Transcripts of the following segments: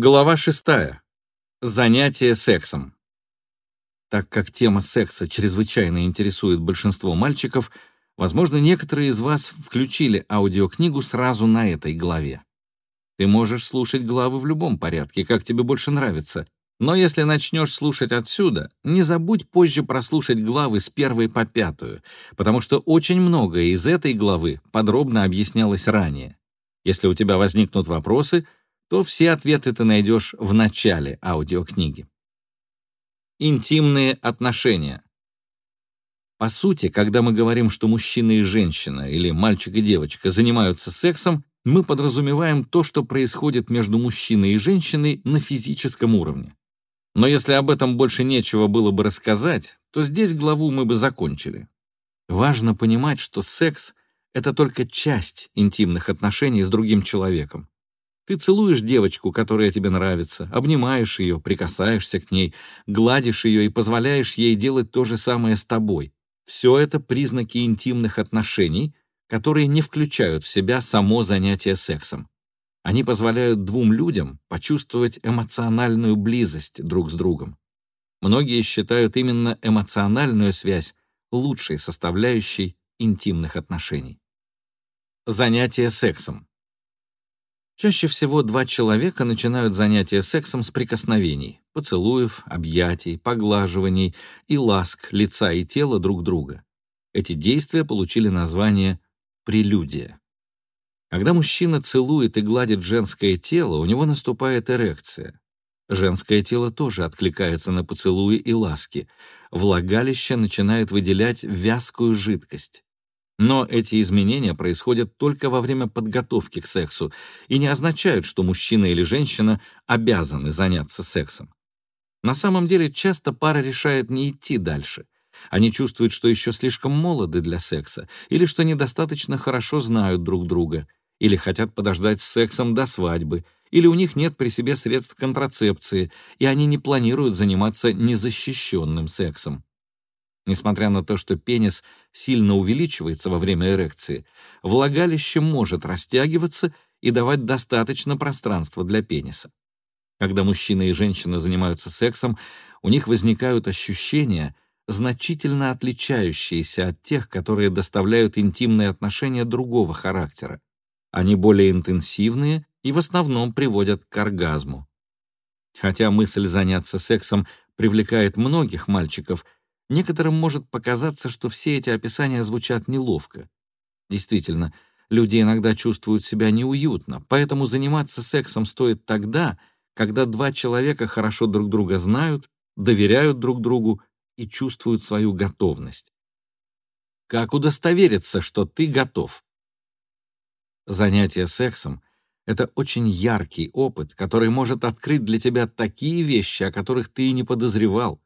Глава 6. Занятие сексом. Так как тема секса чрезвычайно интересует большинство мальчиков, возможно, некоторые из вас включили аудиокнигу сразу на этой главе. Ты можешь слушать главы в любом порядке, как тебе больше нравится, но если начнешь слушать отсюда, не забудь позже прослушать главы с первой по пятую, потому что очень многое из этой главы подробно объяснялось ранее. Если у тебя возникнут вопросы — то все ответы ты найдешь в начале аудиокниги. Интимные отношения. По сути, когда мы говорим, что мужчина и женщина или мальчик и девочка занимаются сексом, мы подразумеваем то, что происходит между мужчиной и женщиной на физическом уровне. Но если об этом больше нечего было бы рассказать, то здесь главу мы бы закончили. Важно понимать, что секс — это только часть интимных отношений с другим человеком. Ты целуешь девочку, которая тебе нравится, обнимаешь ее, прикасаешься к ней, гладишь ее и позволяешь ей делать то же самое с тобой. Все это признаки интимных отношений, которые не включают в себя само занятие сексом. Они позволяют двум людям почувствовать эмоциональную близость друг с другом. Многие считают именно эмоциональную связь лучшей составляющей интимных отношений. Занятие сексом. Чаще всего два человека начинают занятия сексом с прикосновений, поцелуев, объятий, поглаживаний и ласк лица и тела друг друга. Эти действия получили название прелюдия. Когда мужчина целует и гладит женское тело, у него наступает эрекция. Женское тело тоже откликается на поцелуи и ласки. Влагалище начинает выделять вязкую жидкость. Но эти изменения происходят только во время подготовки к сексу и не означают, что мужчина или женщина обязаны заняться сексом. На самом деле часто пара решает не идти дальше. Они чувствуют, что еще слишком молоды для секса, или что недостаточно хорошо знают друг друга, или хотят подождать с сексом до свадьбы, или у них нет при себе средств контрацепции, и они не планируют заниматься незащищенным сексом. Несмотря на то, что пенис сильно увеличивается во время эрекции, влагалище может растягиваться и давать достаточно пространства для пениса. Когда мужчина и женщина занимаются сексом, у них возникают ощущения, значительно отличающиеся от тех, которые доставляют интимные отношения другого характера. Они более интенсивные и в основном приводят к оргазму. Хотя мысль заняться сексом привлекает многих мальчиков — Некоторым может показаться, что все эти описания звучат неловко. Действительно, люди иногда чувствуют себя неуютно, поэтому заниматься сексом стоит тогда, когда два человека хорошо друг друга знают, доверяют друг другу и чувствуют свою готовность. Как удостовериться, что ты готов? Занятие сексом — это очень яркий опыт, который может открыть для тебя такие вещи, о которых ты и не подозревал.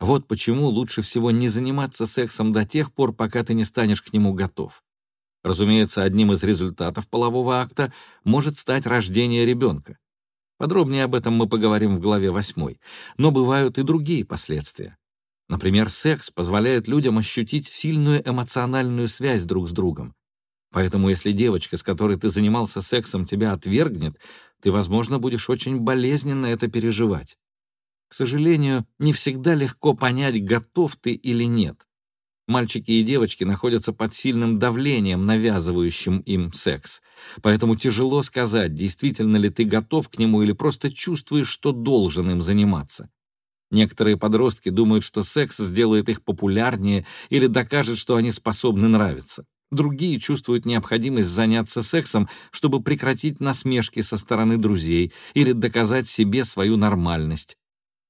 Вот почему лучше всего не заниматься сексом до тех пор, пока ты не станешь к нему готов. Разумеется, одним из результатов полового акта может стать рождение ребенка. Подробнее об этом мы поговорим в главе 8. Но бывают и другие последствия. Например, секс позволяет людям ощутить сильную эмоциональную связь друг с другом. Поэтому если девочка, с которой ты занимался сексом, тебя отвергнет, ты, возможно, будешь очень болезненно это переживать. К сожалению, не всегда легко понять, готов ты или нет. Мальчики и девочки находятся под сильным давлением, навязывающим им секс. Поэтому тяжело сказать, действительно ли ты готов к нему или просто чувствуешь, что должен им заниматься. Некоторые подростки думают, что секс сделает их популярнее или докажет, что они способны нравиться. Другие чувствуют необходимость заняться сексом, чтобы прекратить насмешки со стороны друзей или доказать себе свою нормальность.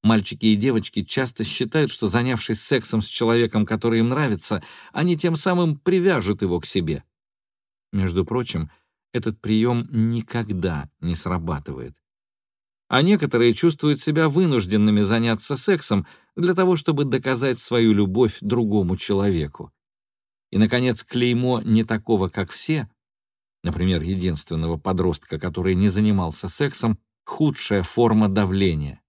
Мальчики и девочки часто считают, что занявшись сексом с человеком, который им нравится, они тем самым привяжут его к себе. Между прочим, этот прием никогда не срабатывает. А некоторые чувствуют себя вынужденными заняться сексом для того, чтобы доказать свою любовь другому человеку. И, наконец, клеймо «не такого, как все», например, единственного подростка, который не занимался сексом, худшая форма давления.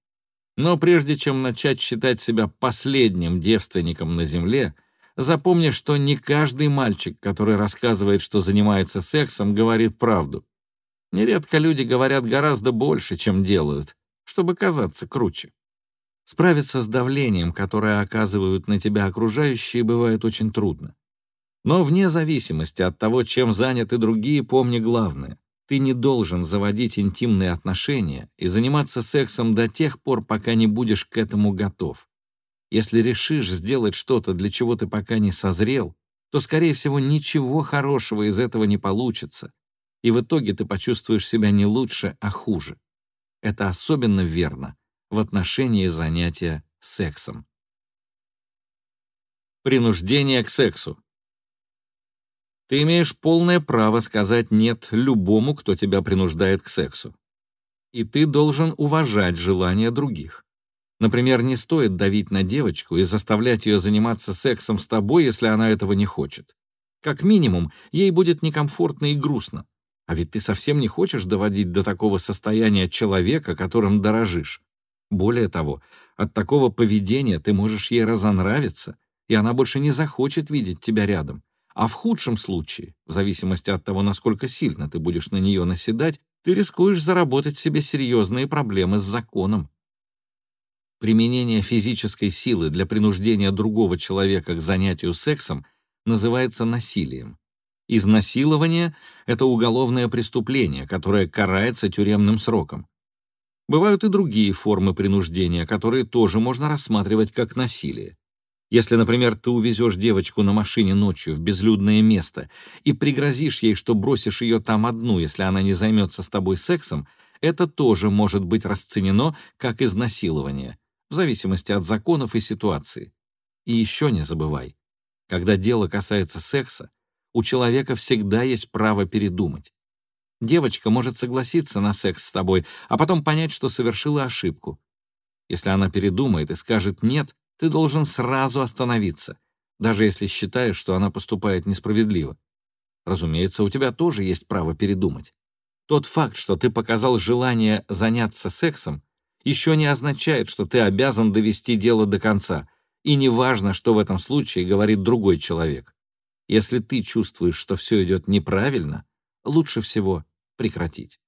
Но прежде чем начать считать себя последним девственником на земле, запомни, что не каждый мальчик, который рассказывает, что занимается сексом, говорит правду. Нередко люди говорят гораздо больше, чем делают, чтобы казаться круче. Справиться с давлением, которое оказывают на тебя окружающие, бывает очень трудно. Но вне зависимости от того, чем заняты другие, помни главное. Ты не должен заводить интимные отношения и заниматься сексом до тех пор, пока не будешь к этому готов. Если решишь сделать что-то, для чего ты пока не созрел, то, скорее всего, ничего хорошего из этого не получится, и в итоге ты почувствуешь себя не лучше, а хуже. Это особенно верно в отношении занятия сексом. Принуждение к сексу. Ты имеешь полное право сказать «нет» любому, кто тебя принуждает к сексу. И ты должен уважать желания других. Например, не стоит давить на девочку и заставлять ее заниматься сексом с тобой, если она этого не хочет. Как минимум, ей будет некомфортно и грустно. А ведь ты совсем не хочешь доводить до такого состояния человека, которым дорожишь. Более того, от такого поведения ты можешь ей разонравиться, и она больше не захочет видеть тебя рядом. А в худшем случае, в зависимости от того, насколько сильно ты будешь на нее наседать, ты рискуешь заработать себе серьезные проблемы с законом. Применение физической силы для принуждения другого человека к занятию сексом называется насилием. Изнасилование — это уголовное преступление, которое карается тюремным сроком. Бывают и другие формы принуждения, которые тоже можно рассматривать как насилие. Если, например, ты увезешь девочку на машине ночью в безлюдное место и пригрозишь ей, что бросишь ее там одну, если она не займется с тобой сексом, это тоже может быть расценено как изнасилование, в зависимости от законов и ситуации. И еще не забывай, когда дело касается секса, у человека всегда есть право передумать. Девочка может согласиться на секс с тобой, а потом понять, что совершила ошибку. Если она передумает и скажет «нет», ты должен сразу остановиться, даже если считаешь, что она поступает несправедливо. Разумеется, у тебя тоже есть право передумать. Тот факт, что ты показал желание заняться сексом, еще не означает, что ты обязан довести дело до конца, и не важно, что в этом случае говорит другой человек. Если ты чувствуешь, что все идет неправильно, лучше всего прекратить.